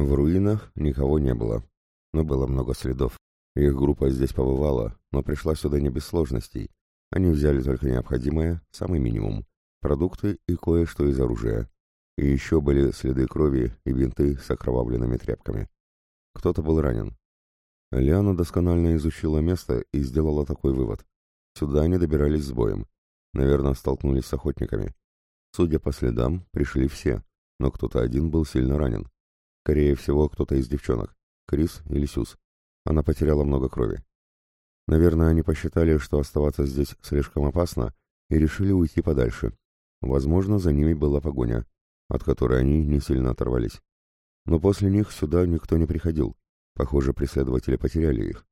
В руинах никого не было, но было много следов. Их группа здесь побывала, но пришла сюда не без сложностей. Они взяли только необходимое, самый минимум, продукты и кое-что из оружия. И еще были следы крови и бинты с окровавленными тряпками. Кто-то был ранен. Лиана досконально изучила место и сделала такой вывод. Сюда они добирались с боем. Наверное, столкнулись с охотниками. Судя по следам, пришли все, но кто-то один был сильно ранен. Скорее всего, кто-то из девчонок. Крис или Сюз. Она потеряла много крови. Наверное, они посчитали, что оставаться здесь слишком опасно, и решили уйти подальше. Возможно, за ними была погоня, от которой они не сильно оторвались. Но после них сюда никто не приходил. Похоже, преследователи потеряли их.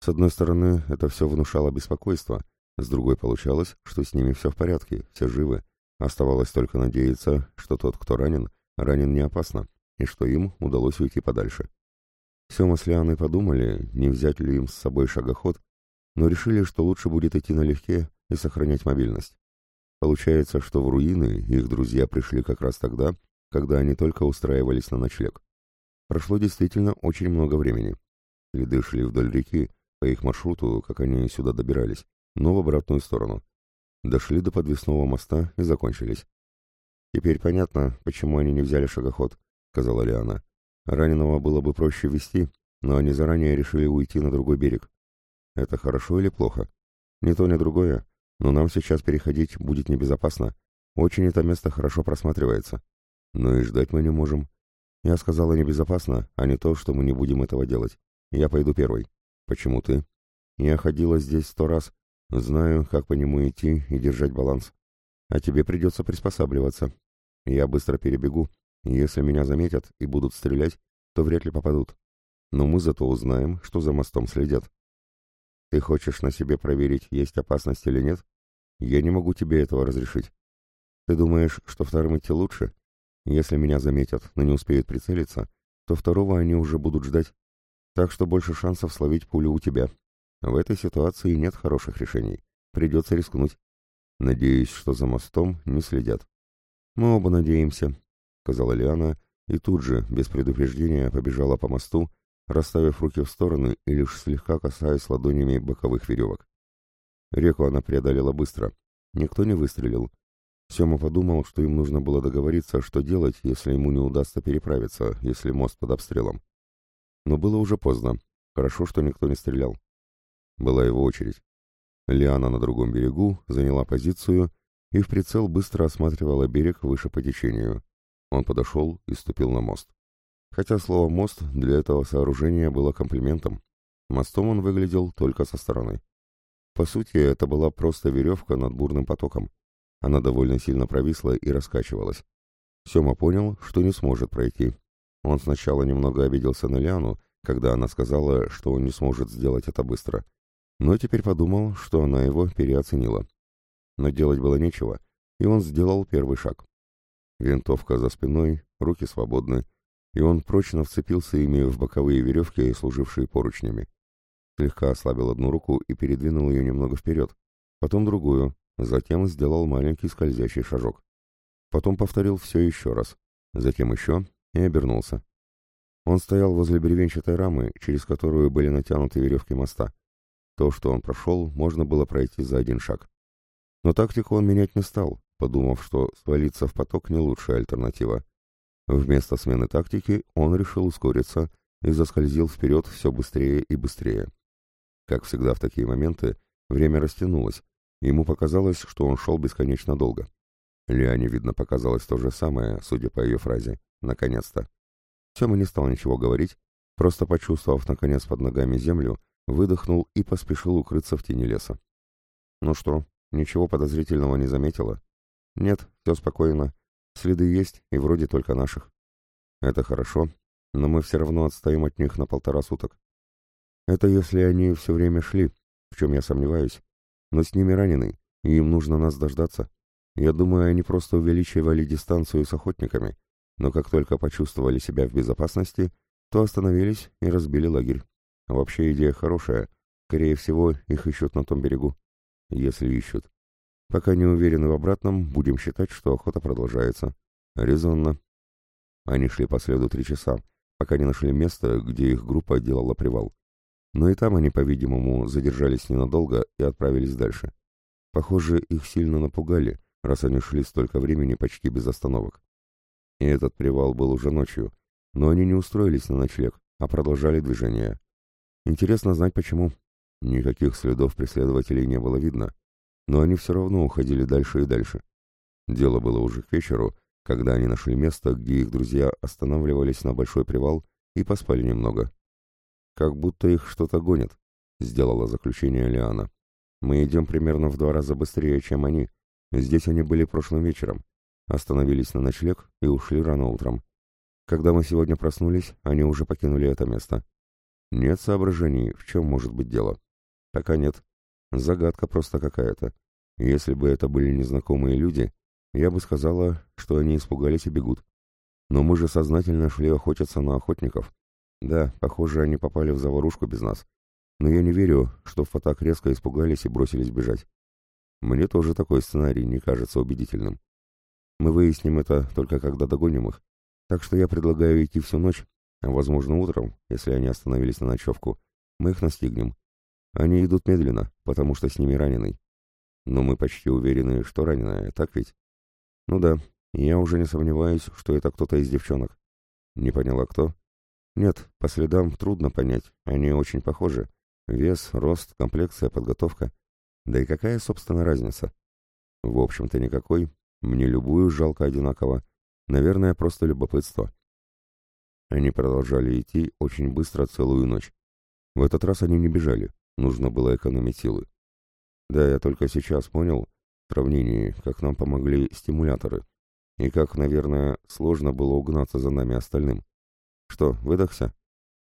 С одной стороны, это все внушало беспокойство, с другой получалось, что с ними все в порядке, все живы. Оставалось только надеяться, что тот, кто ранен, ранен не опасно, и что им удалось уйти подальше. Сема с Лианой подумали, не взять ли им с собой шагоход, но решили, что лучше будет идти налегке и сохранять мобильность. Получается, что в руины их друзья пришли как раз тогда, когда они только устраивались на ночлег. Прошло действительно очень много времени. Следы шли вдоль реки, по их маршруту, как они сюда добирались, но в обратную сторону. Дошли до подвесного моста и закончились. «Теперь понятно, почему они не взяли шагоход», — сказала Лиана. Раненого было бы проще вести, но они заранее решили уйти на другой берег. Это хорошо или плохо? Ни то, ни другое, но нам сейчас переходить будет небезопасно. Очень это место хорошо просматривается. Но и ждать мы не можем. Я сказала небезопасно, а не то, что мы не будем этого делать. Я пойду первой. Почему ты? Я ходила здесь сто раз. Знаю, как по нему идти и держать баланс. А тебе придется приспосабливаться. Я быстро перебегу, если меня заметят и будут стрелять, то вряд ли попадут. Но мы зато узнаем, что за мостом следят. Ты хочешь на себе проверить, есть опасность или нет? Я не могу тебе этого разрешить. Ты думаешь, что вторым идти лучше? Если меня заметят, но не успеют прицелиться, то второго они уже будут ждать. Так что больше шансов словить пулю у тебя. В этой ситуации нет хороших решений. Придется рискнуть. Надеюсь, что за мостом не следят. Мы оба надеемся, сказала Лиана, и тут же, без предупреждения, побежала по мосту, расставив руки в стороны и лишь слегка касаясь ладонями боковых веревок. Реку она преодолела быстро. Никто не выстрелил. Сема подумал, что им нужно было договориться, что делать, если ему не удастся переправиться, если мост под обстрелом. Но было уже поздно. Хорошо, что никто не стрелял. Была его очередь. Лиана на другом берегу заняла позицию и в прицел быстро осматривала берег выше по течению. Он подошел и ступил на мост. Хотя слово «мост» для этого сооружения было комплиментом. Мостом он выглядел только со стороны. По сути, это была просто веревка над бурным потоком. Она довольно сильно провисла и раскачивалась. Сема понял, что не сможет пройти. Он сначала немного обиделся на Ляну, когда она сказала, что он не сможет сделать это быстро. Но теперь подумал, что она его переоценила. Но делать было нечего, и он сделал первый шаг. Винтовка за спиной, руки свободны, и он прочно вцепился ими в боковые веревки, служившие поручнями. Слегка ослабил одну руку и передвинул ее немного вперед, потом другую, затем сделал маленький скользящий шажок. Потом повторил все еще раз, затем еще и обернулся. Он стоял возле бревенчатой рамы, через которую были натянуты веревки моста. То, что он прошел, можно было пройти за один шаг. Но тактику он менять не стал, подумав, что свалиться в поток не лучшая альтернатива. Вместо смены тактики он решил ускориться и заскользил вперед все быстрее и быстрее. Как всегда в такие моменты, время растянулось, ему показалось, что он шел бесконечно долго. Лиане, видно, показалось то же самое, судя по ее фразе «наконец-то». Сема не стал ничего говорить, просто почувствовав, наконец, под ногами землю, выдохнул и поспешил укрыться в тени леса. «Ну что, ничего подозрительного не заметила?» Нет, все спокойно. Следы есть, и вроде только наших. Это хорошо, но мы все равно отстоим от них на полтора суток. Это если они все время шли, в чем я сомневаюсь. Но с ними ранены, и им нужно нас дождаться. Я думаю, они просто увеличивали дистанцию с охотниками, но как только почувствовали себя в безопасности, то остановились и разбили лагерь. Вообще идея хорошая. Скорее всего, их ищут на том берегу. Если ищут. Пока не уверены в обратном, будем считать, что охота продолжается. Резонно. Они шли по следу три часа, пока не нашли место, где их группа делала привал. Но и там они, по-видимому, задержались ненадолго и отправились дальше. Похоже, их сильно напугали, раз они шли столько времени почти без остановок. И этот привал был уже ночью, но они не устроились на ночлег, а продолжали движение. Интересно знать почему. Никаких следов преследователей не было видно, но они все равно уходили дальше и дальше. Дело было уже к вечеру, когда они нашли место, где их друзья останавливались на большой привал и поспали немного. «Как будто их что-то гонит», — сделала заключение Лиана. «Мы идем примерно в два раза быстрее, чем они. Здесь они были прошлым вечером. Остановились на ночлег и ушли рано утром. Когда мы сегодня проснулись, они уже покинули это место. Нет соображений, в чем может быть дело. Пока нет. Загадка просто какая-то. Если бы это были незнакомые люди, я бы сказала, что они испугались и бегут. Но мы же сознательно шли охотиться на охотников. Да, похоже, они попали в заварушку без нас. Но я не верю, что так резко испугались и бросились бежать. Мне тоже такой сценарий не кажется убедительным. Мы выясним это только когда догоним их. Так что я предлагаю идти всю ночь, а возможно утром, если они остановились на ночевку, мы их настигнем. Они идут медленно, потому что с ними раненый. Но мы почти уверены, что раненая, так ведь? Ну да, я уже не сомневаюсь, что это кто-то из девчонок. Не поняла кто? Нет, по следам трудно понять, они очень похожи. Вес, рост, комплекция, подготовка. Да и какая, собственно, разница? В общем-то, никакой. Мне любую жалко одинаково. Наверное, просто любопытство. Они продолжали идти очень быстро целую ночь. В этот раз они не бежали, нужно было экономить силы. Да, я только сейчас понял, в сравнении, как нам помогли стимуляторы, и как, наверное, сложно было угнаться за нами остальным. Что, выдохся?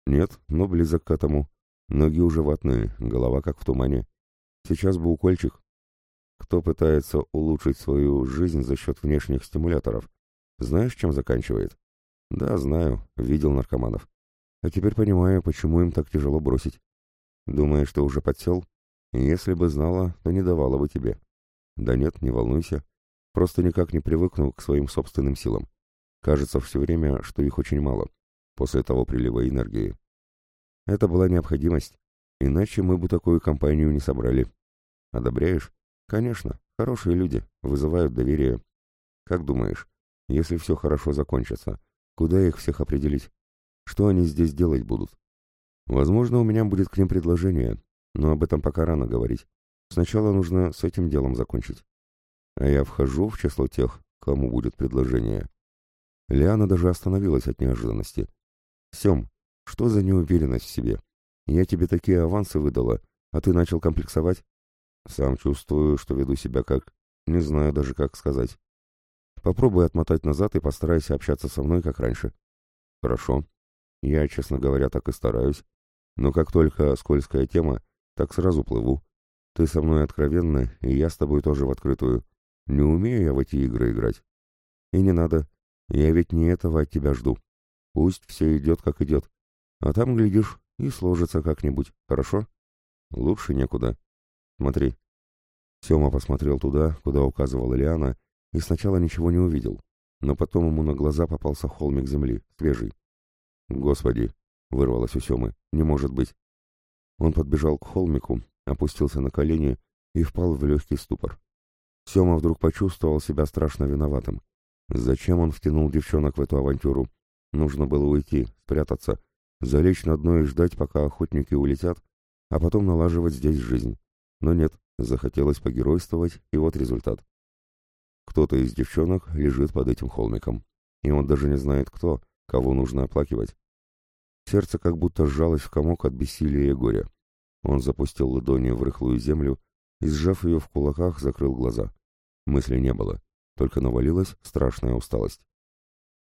Нет, но близок к этому. Ноги уже ватные, голова как в тумане. Сейчас бы укольчик. Кто пытается улучшить свою жизнь за счет внешних стимуляторов? Знаешь, чем заканчивает? Да, знаю, видел наркоманов. А теперь понимаю, почему им так тяжело бросить. Думаешь, ты уже подсел? Если бы знала, то не давала бы тебе. Да нет, не волнуйся. Просто никак не привыкну к своим собственным силам. Кажется все время, что их очень мало, после того прилива энергии. Это была необходимость, иначе мы бы такую компанию не собрали. Одобряешь? Конечно, хорошие люди, вызывают доверие. Как думаешь, если все хорошо закончится, куда их всех определить? Что они здесь делать будут? Возможно, у меня будет к ним предложение, но об этом пока рано говорить. Сначала нужно с этим делом закончить. А я вхожу в число тех, кому будет предложение. Лиана даже остановилась от неожиданности. «Сем, что за неуверенность в себе? Я тебе такие авансы выдала, а ты начал комплексовать?» «Сам чувствую, что веду себя как... Не знаю даже, как сказать. Попробуй отмотать назад и постарайся общаться со мной, как раньше». «Хорошо. Я, честно говоря, так и стараюсь. Но как только скользкая тема, так сразу плыву. Ты со мной откровенно, и я с тобой тоже в открытую. Не умею я в эти игры играть. И не надо. Я ведь не этого от тебя жду. Пусть все идет, как идет. А там, глядишь, и сложится как-нибудь, хорошо? Лучше некуда. Смотри. Сема посмотрел туда, куда указывала Лиана, и сначала ничего не увидел. Но потом ему на глаза попался холмик земли, свежий. «Господи!» — вырвалось у Семы. «Не может быть!» Он подбежал к холмику, опустился на колени и впал в легкий ступор. Сема вдруг почувствовал себя страшно виноватым. Зачем он втянул девчонок в эту авантюру? Нужно было уйти, спрятаться, залечь на дно и ждать, пока охотники улетят, а потом налаживать здесь жизнь. Но нет, захотелось погеройствовать, и вот результат. Кто-то из девчонок лежит под этим холмиком, и он даже не знает кто, кого нужно оплакивать. Сердце как будто сжалось в комок от бессилия и горя. Он запустил ладони в рыхлую землю и, сжав ее в кулаках, закрыл глаза. Мысли не было, только навалилась страшная усталость.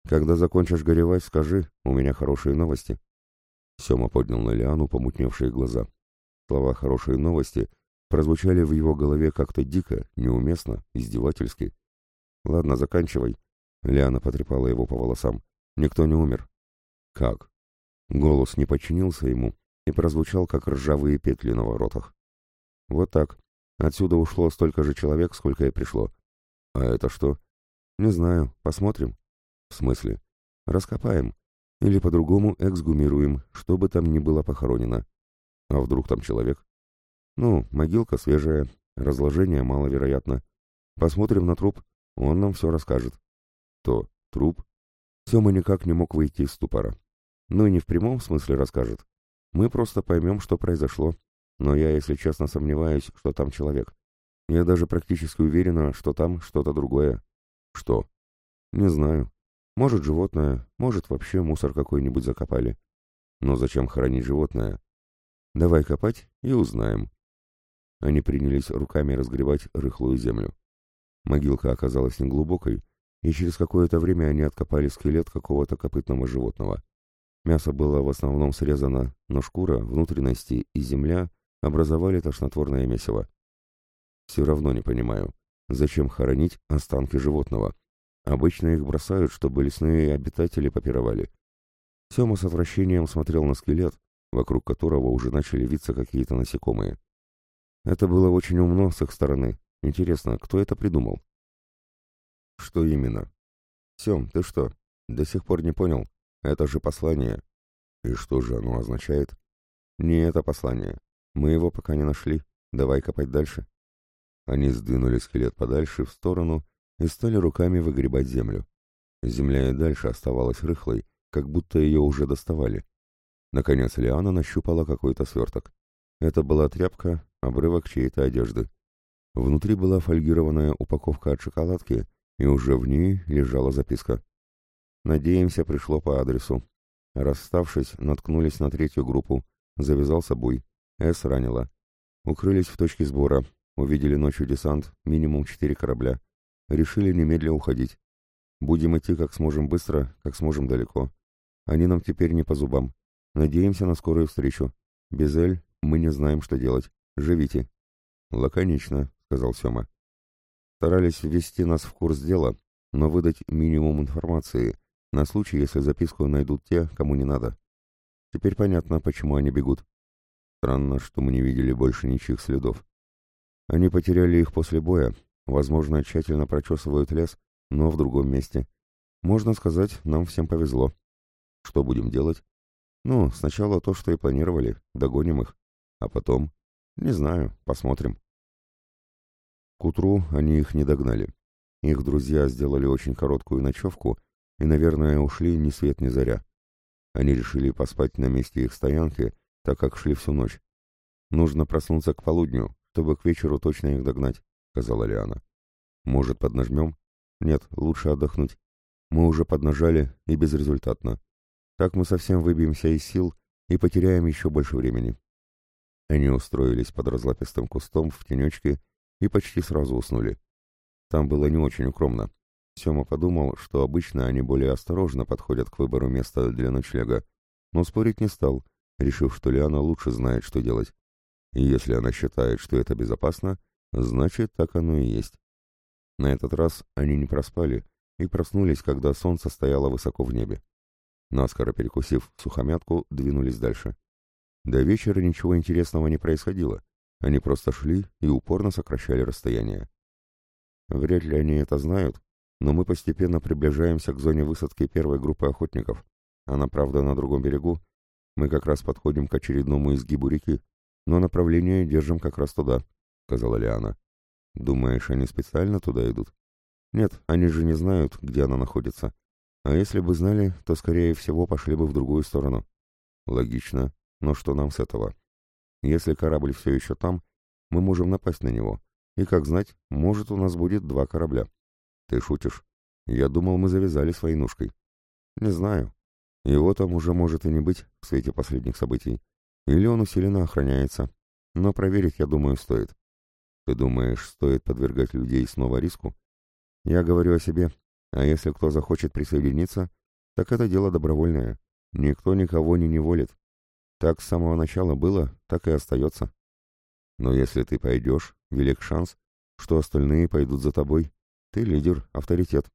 «Когда закончишь горевать, скажи, у меня хорошие новости». Сема поднял на Лиану помутневшие глаза. Слова «хорошие новости» прозвучали в его голове как-то дико, неуместно, издевательски. «Ладно, заканчивай». Лиана потрепала его по волосам. «Никто не умер». «Как?» Голос не подчинился ему и прозвучал, как ржавые петли на воротах. Вот так. Отсюда ушло столько же человек, сколько и пришло. А это что? Не знаю. Посмотрим. В смысле? Раскопаем. Или по-другому эксгумируем, что бы там ни было похоронено. А вдруг там человек? Ну, могилка свежая, разложение маловероятно. Посмотрим на труп, он нам все расскажет. То, труп. Сема никак не мог выйти из ступора. Ну и не в прямом смысле расскажет. Мы просто поймем, что произошло. Но я, если честно, сомневаюсь, что там человек. Я даже практически уверена, что там что-то другое. Что? Не знаю. Может, животное, может, вообще мусор какой-нибудь закопали. Но зачем хоронить животное? Давай копать и узнаем. Они принялись руками разгребать рыхлую землю. Могилка оказалась неглубокой, и через какое-то время они откопали скелет какого-то копытного животного. Мясо было в основном срезано, но шкура, внутренности и земля образовали тошнотворное месиво. Все равно не понимаю, зачем хоронить останки животного. Обычно их бросают, чтобы лесные обитатели попировали. Сема с отвращением смотрел на скелет, вокруг которого уже начали виться какие-то насекомые. Это было очень умно с их стороны. Интересно, кто это придумал? Что именно? Сем, ты что, до сих пор не понял? Это же послание. И что же оно означает? Не это послание. Мы его пока не нашли. Давай копать дальше. Они сдвинули скелет подальше, в сторону, и стали руками выгребать землю. Земля и дальше оставалась рыхлой, как будто ее уже доставали. Наконец Лиана нащупала какой-то сверток. Это была тряпка, обрывок чьей-то одежды. Внутри была фольгированная упаковка от шоколадки, и уже в ней лежала записка. «Надеемся, пришло по адресу. Расставшись, наткнулись на третью группу. Завязался бой. С ранила. Укрылись в точке сбора. Увидели ночью десант, минимум четыре корабля. Решили немедленно уходить. Будем идти как сможем быстро, как сможем далеко. Они нам теперь не по зубам. Надеемся на скорую встречу. Без Эль мы не знаем, что делать. Живите. Лаконично, сказал Сёма. Старались ввести нас в курс дела, но выдать минимум информации, на случай, если записку найдут те, кому не надо. Теперь понятно, почему они бегут. Странно, что мы не видели больше ничьих следов. Они потеряли их после боя, возможно, тщательно прочесывают лес, но в другом месте. Можно сказать, нам всем повезло. Что будем делать? Ну, сначала то, что и планировали, догоним их. А потом? Не знаю, посмотрим. К утру они их не догнали. Их друзья сделали очень короткую ночевку и, наверное, ушли ни свет ни заря. Они решили поспать на месте их стоянки, так как шли всю ночь. Нужно проснуться к полудню, чтобы к вечеру точно их догнать, сказала Лиана. Может, поднажмем? Нет, лучше отдохнуть. Мы уже поднажали и безрезультатно. Так мы совсем выбьемся из сил и потеряем еще больше времени. Они устроились под разлапистым кустом в тенечке и почти сразу уснули. Там было не очень укромно. Сема подумал, что обычно они более осторожно подходят к выбору места для ночлега, но спорить не стал, решив, что Лиана лучше знает, что делать. И если она считает, что это безопасно, значит, так оно и есть. На этот раз они не проспали и проснулись, когда солнце стояло высоко в небе. Наскоро перекусив сухомятку, двинулись дальше. До вечера ничего интересного не происходило. Они просто шли и упорно сокращали расстояние. Вряд ли они это знают, но мы постепенно приближаемся к зоне высадки первой группы охотников. Она, правда, на другом берегу. Мы как раз подходим к очередному изгибу реки, но направление держим как раз туда, — сказала Лиана. Думаешь, они специально туда идут? Нет, они же не знают, где она находится. А если бы знали, то, скорее всего, пошли бы в другую сторону. Логично, но что нам с этого? Если корабль все еще там, мы можем напасть на него. И, как знать, может, у нас будет два корабля. Ты шутишь? Я думал, мы завязали своей ножкой. Не знаю. Его там уже может и не быть в свете последних событий. Или он усиленно охраняется. Но проверить, я думаю, стоит. Ты думаешь, стоит подвергать людей снова риску? Я говорю о себе. А если кто захочет присоединиться, так это дело добровольное. Никто никого не неволит. Так с самого начала было, так и остается. Но если ты пойдешь, велик шанс, что остальные пойдут за тобой. Ты лидер, авторитет.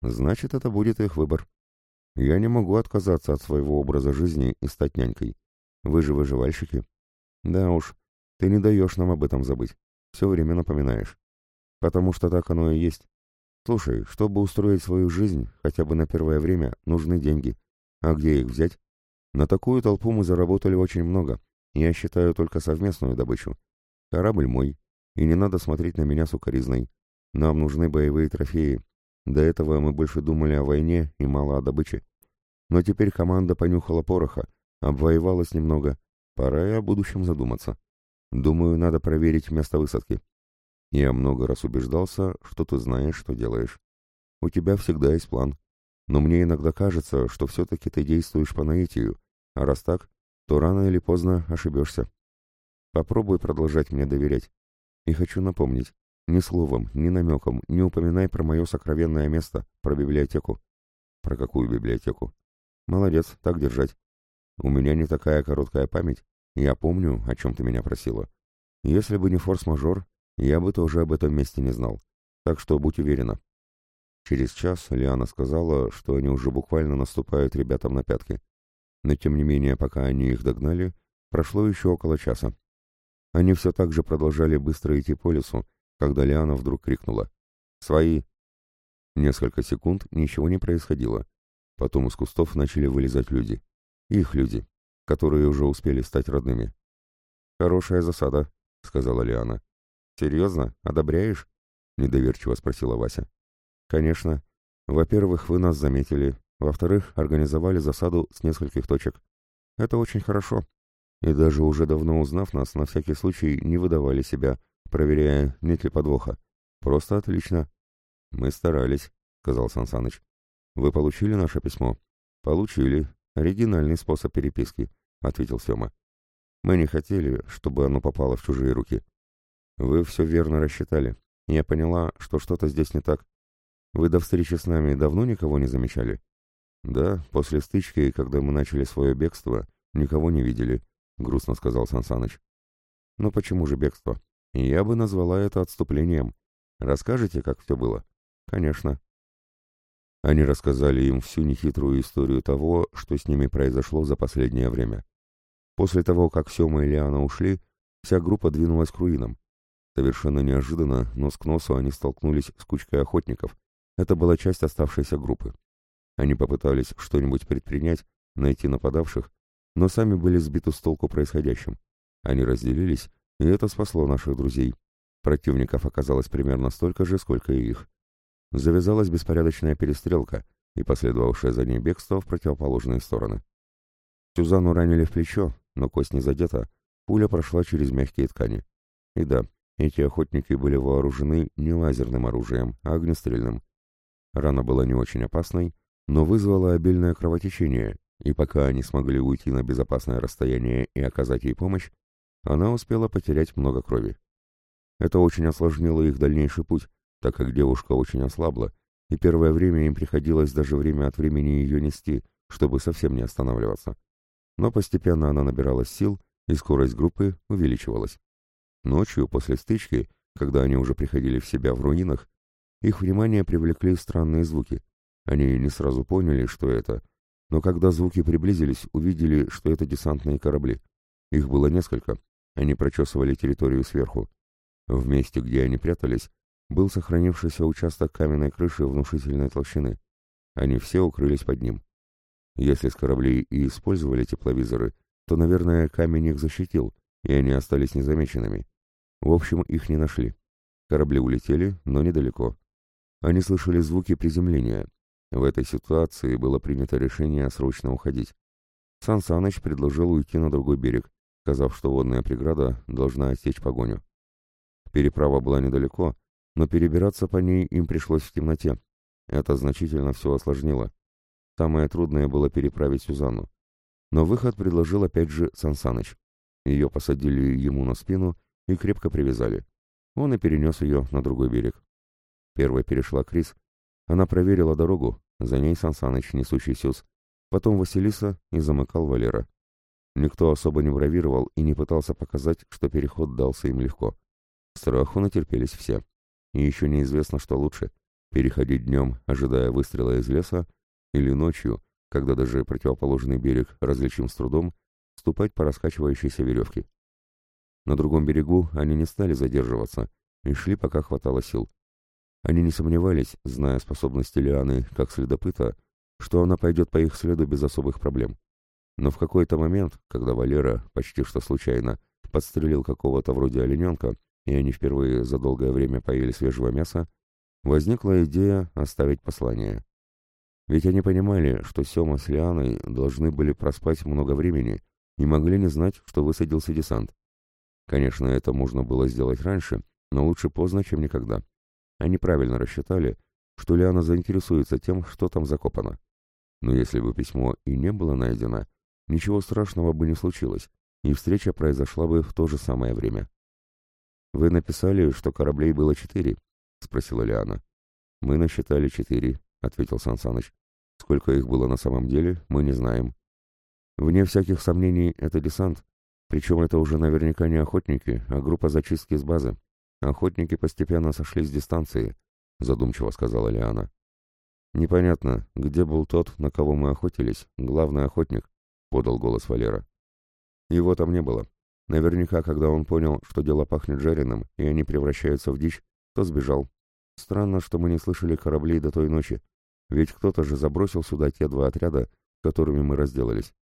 Значит, это будет их выбор. Я не могу отказаться от своего образа жизни и стать нянькой. Вы же выживальщики. Да уж, ты не даешь нам об этом забыть. Все время напоминаешь. Потому что так оно и есть. Слушай, чтобы устроить свою жизнь, хотя бы на первое время, нужны деньги. А где их взять? На такую толпу мы заработали очень много. Я считаю только совместную добычу. Корабль мой, и не надо смотреть на меня сукоризной. Нам нужны боевые трофеи. До этого мы больше думали о войне и мало о добыче. Но теперь команда понюхала пороха, обвоевалась немного. Пора и о будущем задуматься. Думаю, надо проверить место высадки. Я много раз убеждался, что ты знаешь, что делаешь. У тебя всегда есть план. Но мне иногда кажется, что все-таки ты действуешь по наитию, а раз так, то рано или поздно ошибешься. Попробуй продолжать мне доверять. И хочу напомнить, ни словом, ни намеком не упоминай про мое сокровенное место, про библиотеку. Про какую библиотеку? Молодец, так держать. У меня не такая короткая память. Я помню, о чем ты меня просила. Если бы не форс-мажор, я бы тоже об этом месте не знал. Так что будь уверена. Через час Лиана сказала, что они уже буквально наступают ребятам на пятки. Но тем не менее, пока они их догнали, прошло еще около часа. Они все так же продолжали быстро идти по лесу, когда Лиана вдруг крикнула «Свои!». Несколько секунд ничего не происходило. Потом из кустов начали вылезать люди. Их люди, которые уже успели стать родными. «Хорошая засада», — сказала Лиана. «Серьезно? Одобряешь?» — недоверчиво спросила Вася. «Конечно. Во-первых, вы нас заметили. Во-вторых, организовали засаду с нескольких точек. Это очень хорошо и даже уже давно узнав нас, на всякий случай не выдавали себя, проверяя, нет ли подвоха. Просто отлично. Мы старались, сказал Сансаныч. Вы получили наше письмо? Получили. Оригинальный способ переписки, ответил Сема. Мы не хотели, чтобы оно попало в чужие руки. Вы все верно рассчитали. Я поняла, что что-то здесь не так. Вы до встречи с нами давно никого не замечали? Да, после стычки, когда мы начали свое бегство, никого не видели. — грустно сказал Сансаныч. «Но почему же бегство? Я бы назвала это отступлением. Расскажете, как все было?» «Конечно». Они рассказали им всю нехитрую историю того, что с ними произошло за последнее время. После того, как Сема и Лиана ушли, вся группа двинулась к руинам. Совершенно неожиданно, нос к носу, они столкнулись с кучкой охотников. Это была часть оставшейся группы. Они попытались что-нибудь предпринять, найти нападавших, но сами были сбиты с толку происходящим. Они разделились, и это спасло наших друзей. Противников оказалось примерно столько же, сколько и их. Завязалась беспорядочная перестрелка, и последовавшее за ней бегство в противоположные стороны. Сюзанну ранили в плечо, но кость не задета, пуля прошла через мягкие ткани. И да, эти охотники были вооружены не лазерным оружием, а огнестрельным. Рана была не очень опасной, но вызвала обильное кровотечение, и пока они смогли уйти на безопасное расстояние и оказать ей помощь, она успела потерять много крови. Это очень осложнило их дальнейший путь, так как девушка очень ослабла, и первое время им приходилось даже время от времени ее нести, чтобы совсем не останавливаться. Но постепенно она набиралась сил, и скорость группы увеличивалась. Ночью, после стычки, когда они уже приходили в себя в руинах, их внимание привлекли странные звуки. Они не сразу поняли, что это — но когда звуки приблизились, увидели, что это десантные корабли. Их было несколько. Они прочесывали территорию сверху. В месте, где они прятались, был сохранившийся участок каменной крыши внушительной толщины. Они все укрылись под ним. Если с кораблей и использовали тепловизоры, то, наверное, камень их защитил, и они остались незамеченными. В общем, их не нашли. Корабли улетели, но недалеко. Они слышали звуки приземления, в этой ситуации было принято решение срочно уходить. Сан Саныч предложил уйти на другой берег, сказав, что водная преграда должна отсечь погоню. Переправа была недалеко, но перебираться по ней им пришлось в темноте. Это значительно все осложнило. Самое трудное было переправить Сюзанну. Но выход предложил опять же Сан Саныч. Ее посадили ему на спину и крепко привязали. Он и перенес ее на другой берег. Первой перешла Крис. Она проверила дорогу, за ней Сансаныч, несущий сюз, потом Василиса и замыкал Валера. Никто особо не бравировал и не пытался показать, что переход дался им легко. Страху натерпелись все. И еще неизвестно, что лучше — переходить днем, ожидая выстрела из леса, или ночью, когда даже противоположный берег различим с трудом, ступать по раскачивающейся веревке. На другом берегу они не стали задерживаться и шли, пока хватало сил. Они не сомневались, зная способности Лианы как следопыта, что она пойдет по их следу без особых проблем. Но в какой-то момент, когда Валера, почти что случайно, подстрелил какого-то вроде олененка, и они впервые за долгое время поели свежего мяса, возникла идея оставить послание. Ведь они понимали, что Сема с Лианой должны были проспать много времени и могли не знать, что высадился десант. Конечно, это можно было сделать раньше, но лучше поздно, чем никогда. Они правильно рассчитали, что Лиана заинтересуется тем, что там закопано. Но если бы письмо и не было найдено, ничего страшного бы не случилось, и встреча произошла бы в то же самое время. «Вы написали, что кораблей было четыре?» — спросила Лиана. «Мы насчитали четыре», — ответил Сансаныч. «Сколько их было на самом деле, мы не знаем. Вне всяких сомнений, это десант, причем это уже наверняка не охотники, а группа зачистки с базы. Охотники постепенно сошли с дистанции», — задумчиво сказала Лиана. «Непонятно, где был тот, на кого мы охотились, главный охотник», — подал голос Валера. «Его там не было. Наверняка, когда он понял, что дело пахнет жареным, и они превращаются в дичь, то сбежал. Странно, что мы не слышали кораблей до той ночи, ведь кто-то же забросил сюда те два отряда, которыми мы разделались.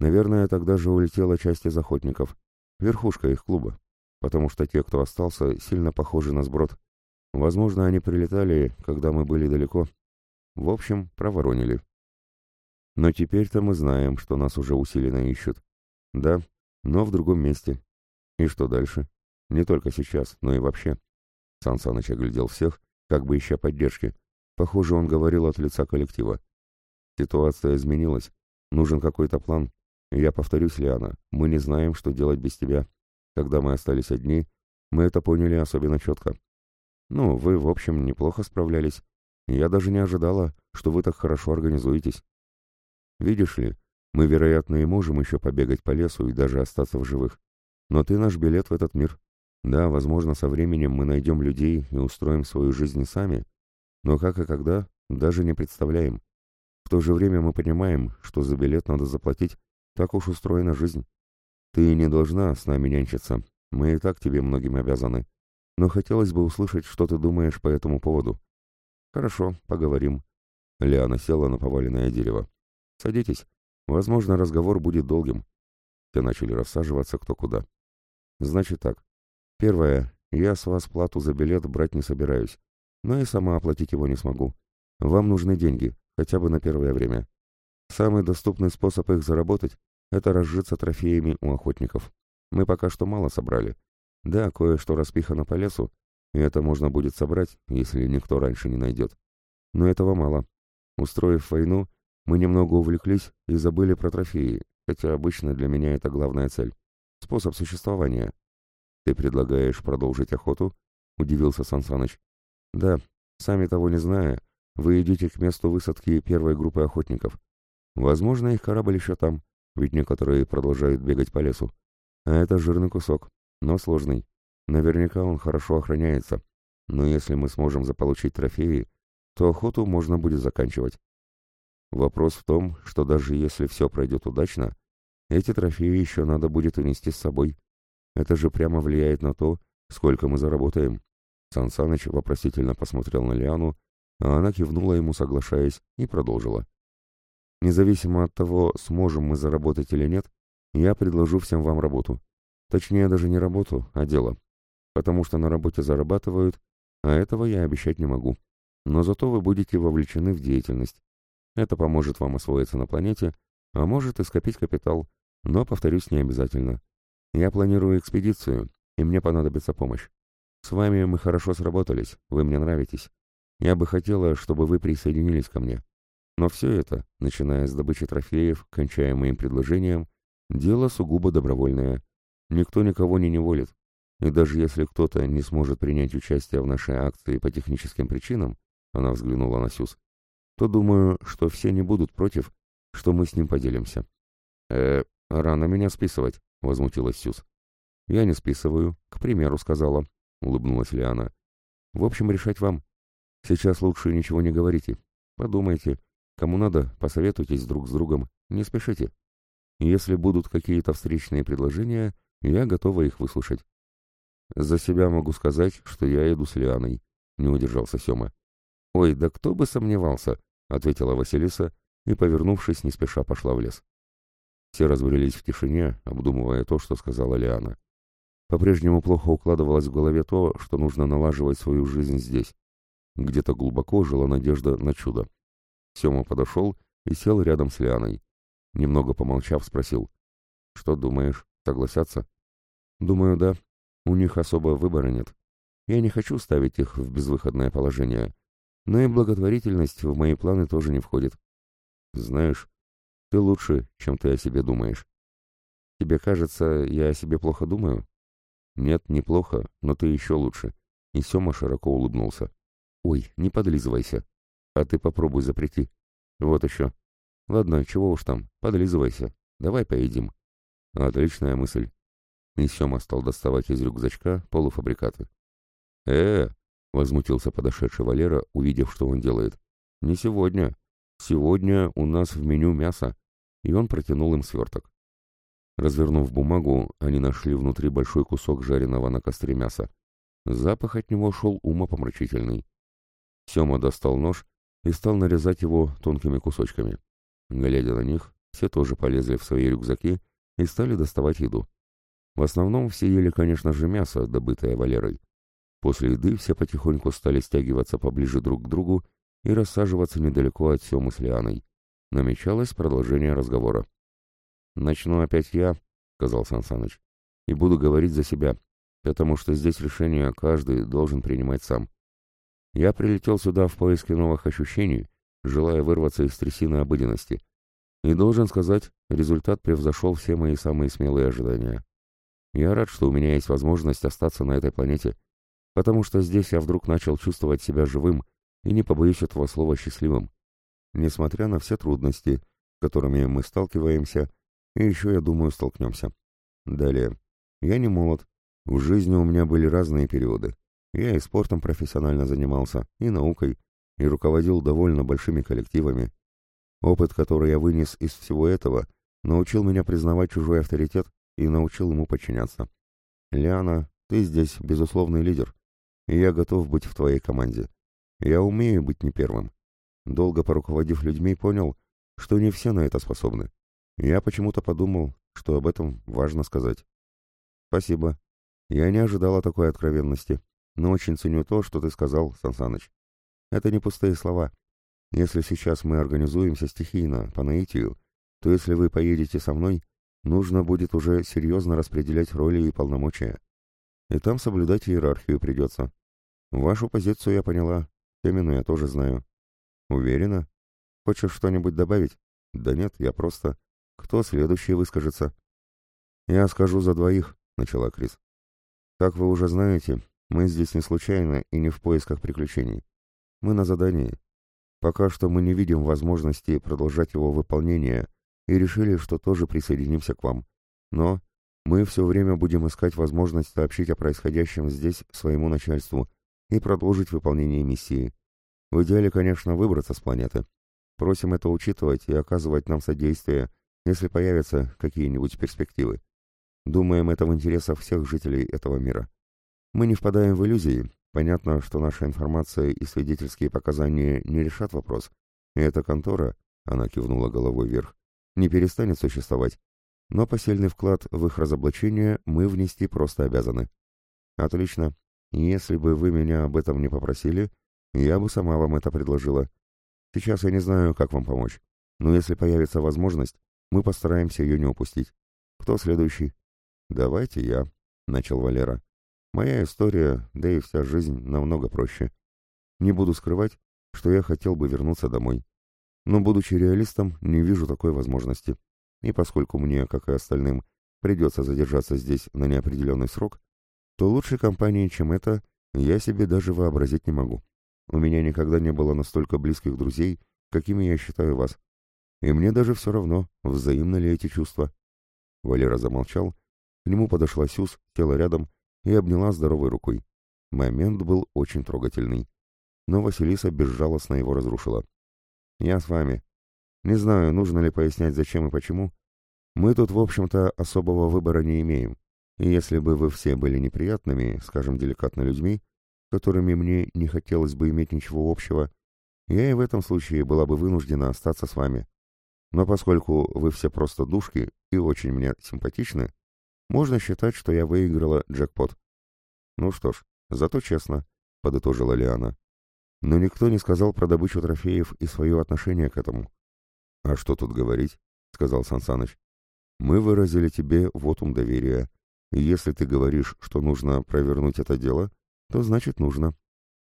Наверное, тогда же улетела часть из охотников, верхушка их клуба, потому что те, кто остался, сильно похожи на сброд. Возможно, они прилетали, когда мы были далеко. В общем, проворонили. Но теперь-то мы знаем, что нас уже усиленно ищут. Да, но в другом месте. И что дальше? Не только сейчас, но и вообще. Сан Саныч оглядел всех, как бы ища поддержки. Похоже, он говорил от лица коллектива. Ситуация изменилась. Нужен какой-то план. Я повторюсь, Лиана, мы не знаем, что делать без тебя. Когда мы остались одни, мы это поняли особенно четко. Ну, вы, в общем, неплохо справлялись. Я даже не ожидала, что вы так хорошо организуетесь. Видишь ли, мы, вероятно, и можем еще побегать по лесу и даже остаться в живых. Но ты наш билет в этот мир. Да, возможно, со временем мы найдем людей и устроим свою жизнь сами, но как и когда, даже не представляем. В то же время мы понимаем, что за билет надо заплатить, так уж устроена жизнь. Ты не должна с нами нянчиться, мы и так тебе многим обязаны. Но хотелось бы услышать, что ты думаешь по этому поводу. Хорошо, поговорим. Лиана села на поваленное дерево. Садитесь, Возможно, разговор будет долгим. Все начали рассаживаться кто куда. Значит так. Первое. Я с вас плату за билет брать не собираюсь, но и сама оплатить его не смогу. Вам нужны деньги, хотя бы на первое время. Самый доступный способ их заработать – это разжиться трофеями у охотников. Мы пока что мало собрали. Да, кое-что распихано по лесу, и это можно будет собрать, если никто раньше не найдет. Но этого мало. Устроив войну, мы немного увлеклись и забыли про трофеи, хотя обычно для меня это главная цель. Способ существования. Ты предлагаешь продолжить охоту? Удивился Сансаныч. Да, сами того не зная, вы идете к месту высадки первой группы охотников. Возможно, их корабль еще там, ведь некоторые продолжают бегать по лесу. А это жирный кусок, но сложный. Наверняка он хорошо охраняется. Но если мы сможем заполучить трофеи, то охоту можно будет заканчивать. Вопрос в том, что даже если все пройдет удачно, эти трофеи еще надо будет унести с собой. Это же прямо влияет на то, сколько мы заработаем. Сан вопросительно посмотрел на Лиану, а она кивнула ему, соглашаясь, и продолжила. Независимо от того, сможем мы заработать или нет, я предложу всем вам работу. Точнее, даже не работу, а дело. Потому что на работе зарабатывают, а этого я обещать не могу. Но зато вы будете вовлечены в деятельность. Это поможет вам освоиться на планете, а может и скопить капитал, но, повторюсь, не обязательно. Я планирую экспедицию, и мне понадобится помощь. С вами мы хорошо сработались, вы мне нравитесь. Я бы хотела, чтобы вы присоединились ко мне. Но все это, начиная с добычи трофеев, кончая моим предложением, дело сугубо добровольное. Никто никого не неволит. И даже если кто-то не сможет принять участие в нашей акции по техническим причинам, она взглянула на Сюз, то думаю, что все не будут против, что мы с ним поделимся. Э, рано меня списывать, возмутилась Сюз. Я не списываю, к примеру, сказала, улыбнулась Лиана. В общем, решать вам. Сейчас лучше ничего не говорите. Подумайте. Кому надо, посоветуйтесь друг с другом. Не спешите. Если будут какие-то встречные предложения, я готова их выслушать. За себя могу сказать, что я иду с Лианой, не удержался Сёма. Ой, да кто бы сомневался, ответила Василиса и, повернувшись, не спеша пошла в лес. Все разбрелись в тишине, обдумывая то, что сказала Лиана. По-прежнему плохо укладывалось в голове то, что нужно налаживать свою жизнь здесь. Где-то глубоко жила надежда на чудо. Сема подошел и сел рядом с Лианой. Немного помолчав, спросил. «Что думаешь, согласятся?» «Думаю, да. У них особо выбора нет. Я не хочу ставить их в безвыходное положение. Но и благотворительность в мои планы тоже не входит. Знаешь, ты лучше, чем ты о себе думаешь. Тебе кажется, я о себе плохо думаю? Нет, неплохо, но ты еще лучше. И Сема широко улыбнулся. Ой, не подлизывайся. А ты попробуй запрети. Вот еще. Ладно, чего уж там, подлизывайся. Давай поедим. Отличная мысль. И Сема стал доставать из рюкзачка полуфабрикаты. э, возмутился подошедший Валера, увидев, что он делает. «Не сегодня. Сегодня у нас в меню мясо». И он протянул им сверток. Развернув бумагу, они нашли внутри большой кусок жареного на костре мяса. Запах от него шел умопомрачительный. Сема достал нож и стал нарезать его тонкими кусочками. Глядя на них, все тоже полезли в свои рюкзаки и стали доставать еду. В основном все ели, конечно же, мясо, добытое Валерой. После еды все потихоньку стали стягиваться поближе друг к другу и рассаживаться недалеко от Семы с Лианой. Намечалось продолжение разговора. «Начну опять я», — сказал Сан Саныч, — «и буду говорить за себя, потому что здесь решение каждый должен принимать сам. Я прилетел сюда в поиске новых ощущений, желая вырваться из трясины обыденности. И должен сказать, результат превзошел все мои самые смелые ожидания. Я рад, что у меня есть возможность остаться на этой планете, потому что здесь я вдруг начал чувствовать себя живым и не побоюсь этого слова счастливым. Несмотря на все трудности, с которыми мы сталкиваемся, и еще, я думаю, столкнемся. Далее. Я не молод. В жизни у меня были разные периоды. Я и спортом профессионально занимался, и наукой, и руководил довольно большими коллективами. Опыт, который я вынес из всего этого, научил меня признавать чужой авторитет и научил ему подчиняться. Лиана, ты здесь безусловный лидер, и я готов быть в твоей команде. Я умею быть не первым. Долго поруководив людьми, понял, что не все на это способны. Я почему-то подумал, что об этом важно сказать. Спасибо. Я не ожидал такой откровенности но очень ценю то, что ты сказал, Сансаныч. Это не пустые слова. Если сейчас мы организуемся стихийно, по наитию, то если вы поедете со мной, нужно будет уже серьезно распределять роли и полномочия. И там соблюдать иерархию придется. Вашу позицию я поняла, Темину я тоже знаю. Уверена? Хочешь что-нибудь добавить? Да нет, я просто... Кто следующий выскажется? Я скажу за двоих, начала Крис. Как вы уже знаете, мы здесь не случайно и не в поисках приключений. Мы на задании. Пока что мы не видим возможности продолжать его выполнение и решили, что тоже присоединимся к вам. Но мы все время будем искать возможность сообщить о происходящем здесь своему начальству и продолжить выполнение миссии. В идеале, конечно, выбраться с планеты. Просим это учитывать и оказывать нам содействие, если появятся какие-нибудь перспективы. Думаем, это в интересах всех жителей этого мира. Мы не впадаем в иллюзии. Понятно, что наша информация и свидетельские показания не решат вопрос. И эта контора, она кивнула головой вверх, не перестанет существовать. Но посильный вклад в их разоблачение мы внести просто обязаны. Отлично. Если бы вы меня об этом не попросили, я бы сама вам это предложила. Сейчас я не знаю, как вам помочь. Но если появится возможность, мы постараемся ее не упустить. Кто следующий? Давайте я, начал Валера. Моя история, да и вся жизнь намного проще. Не буду скрывать, что я хотел бы вернуться домой. Но, будучи реалистом, не вижу такой возможности. И поскольку мне, как и остальным, придется задержаться здесь на неопределенный срок, то лучшей компании, чем это, я себе даже вообразить не могу. У меня никогда не было настолько близких друзей, какими я считаю вас. И мне даже все равно, взаимны ли эти чувства. Валера замолчал, к нему подошла Сюз, села рядом и обняла здоровой рукой. Момент был очень трогательный. Но Василиса безжалостно его разрушила. «Я с вами. Не знаю, нужно ли пояснять, зачем и почему. Мы тут, в общем-то, особого выбора не имеем. Если бы вы все были неприятными, скажем, деликатно людьми, которыми мне не хотелось бы иметь ничего общего, я и в этом случае была бы вынуждена остаться с вами. Но поскольку вы все просто душки и очень мне симпатичны, можно считать, что я выиграла джекпот. Ну что ж, зато честно, — подытожила Лиана. Но никто не сказал про добычу трофеев и свое отношение к этому. А что тут говорить, — сказал Сансаныч. Мы выразили тебе вотум доверия, если ты говоришь, что нужно провернуть это дело, то значит нужно.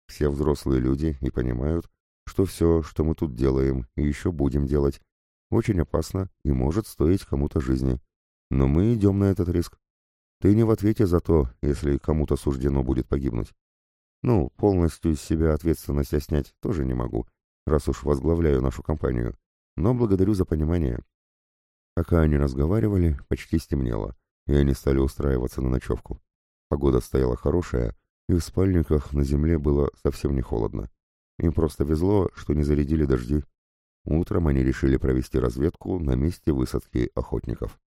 Все взрослые люди и понимают, что все, что мы тут делаем и еще будем делать, очень опасно и может стоить кому-то жизни. Но мы идем на этот риск. Ты не в ответе за то, если кому-то суждено будет погибнуть. Ну, полностью из себя ответственность я снять тоже не могу, раз уж возглавляю нашу компанию. Но благодарю за понимание. Пока они разговаривали, почти стемнело, и они стали устраиваться на ночевку. Погода стояла хорошая, и в спальниках на земле было совсем не холодно. Им просто везло, что не зарядили дожди. Утром они решили провести разведку на месте высадки охотников.